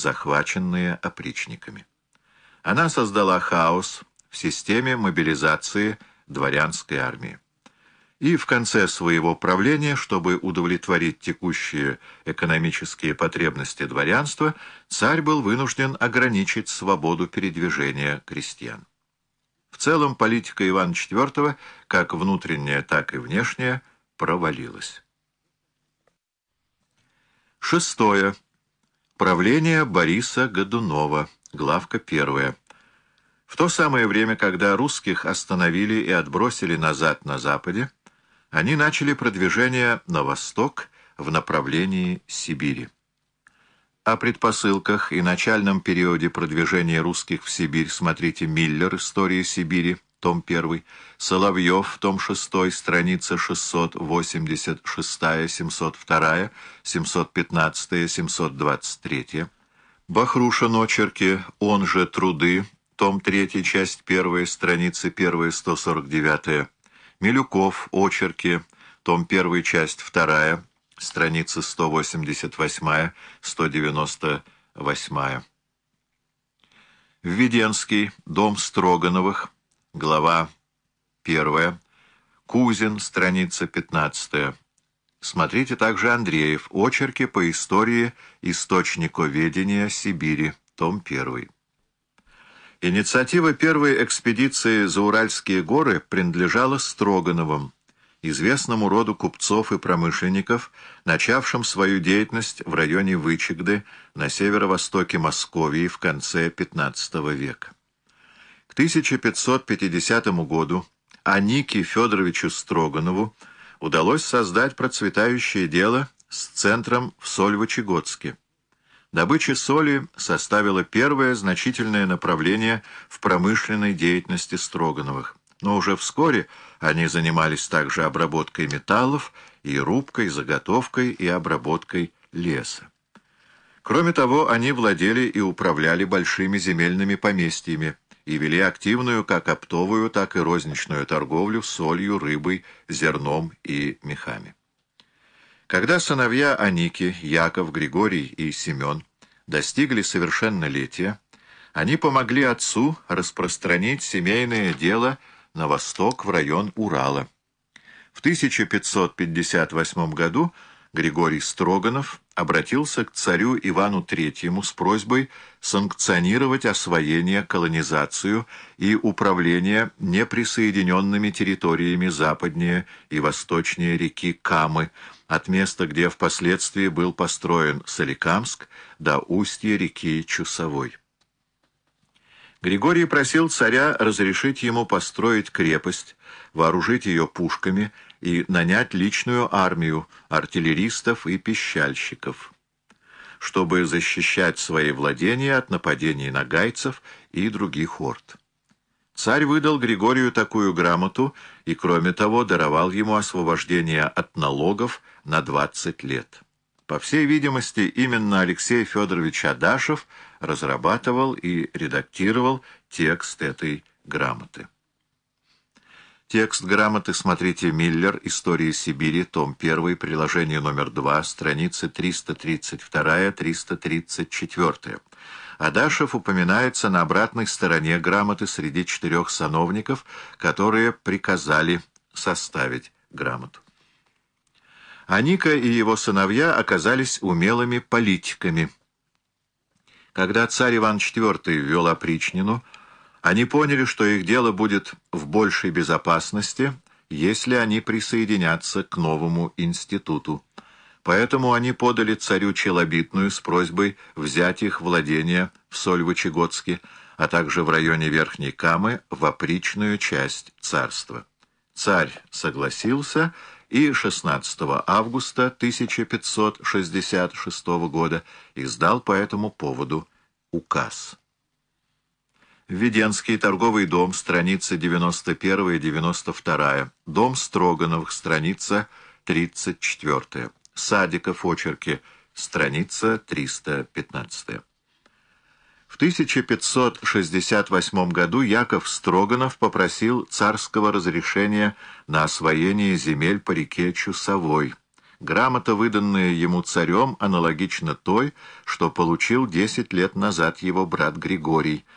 захваченные опричниками. Она создала хаос в системе мобилизации дворянской армии. И в конце своего правления, чтобы удовлетворить текущие экономические потребности дворянства, царь был вынужден ограничить свободу передвижения крестьян. В целом политика Ивана IV, как внутренняя, так и внешняя, провалилась. Шестое. Правление Бориса Годунова. Главка первая. В то самое время, когда русских остановили и отбросили назад на западе, они начали продвижение на восток в направлении Сибири. О предпосылках и начальном периоде продвижения русских в Сибирь смотрите Миллер «История Сибири», том 1, Соловьев, том 6, страница 686, 702, 715, 723, Бахрушин очерки, он же «Труды», том 3, часть 1, страница 1, 149, Милюков, очерки, том 1, часть 2, страница 188, 198. Введенский, дом Строгановых, глава 1, Кузин, страница 15. Смотрите также Андреев, очерки по истории источниковедения Сибири, том 1. Инициатива первой экспедиции за Уральские горы принадлежала Строгановым, известному роду купцов и промышленников, начавшим свою деятельность в районе Вычегды на северо-востоке Московии в конце XV века. К 1550 году Анике Федоровичу Строганову удалось создать процветающее дело с центром в Сольвычегодске. Добыча соли составила первое значительное направление в промышленной деятельности Строгановых, но уже вскоре они занимались также обработкой металлов и рубкой, заготовкой и обработкой леса. Кроме того, они владели и управляли большими земельными поместьями и вели активную как оптовую, так и розничную торговлю солью, рыбой, зерном и мехами. Когда сыновья Аники, Яков, Григорий и Семен достигли совершеннолетия, они помогли отцу распространить семейное дело на восток в район Урала. В 1558 году Григорий Строганов обратился к царю Ивану III с просьбой санкционировать освоение, колонизацию и управление неприсоединенными территориями западнее и восточнее реки Камы, от места, где впоследствии был построен Соликамск, до устья реки Чусовой. Григорий просил царя разрешить ему построить крепость, вооружить ее пушками и нанять личную армию артиллеристов и пищальщиков, чтобы защищать свои владения от нападений нагайцев и других орд. Царь выдал Григорию такую грамоту и, кроме того, даровал ему освобождение от налогов на 20 лет. По всей видимости, именно Алексей Федорович Адашев разрабатывал и редактировал текст этой грамоты. Текст грамоты смотрите Миллер «История Сибири», том 1, приложение номер 2, страницы 332-334. Адашев упоминается на обратной стороне грамоты среди четырех сановников, которые приказали составить грамоту. Аника и его сыновья оказались умелыми политиками. Когда царь Иван IV ввел опричнину, они поняли, что их дело будет в большей безопасности, если они присоединятся к новому институту. Поэтому они подали царю Челобитную с просьбой взять их владения в Сольвычегодске, а также в районе Верхней Камы в опричную часть царства. Царь согласился и 16 августа 1566 года издал по этому поводу указ. Введенский торговый дом, страница 91 и 92, дом Строгановых, страница 34, Садиков, очерки, страница 315. В 1568 году Яков Строганов попросил царского разрешения на освоение земель по реке Чусовой, Грамота, выданная ему царем, аналогична той, что получил десять лет назад его брат Григорий,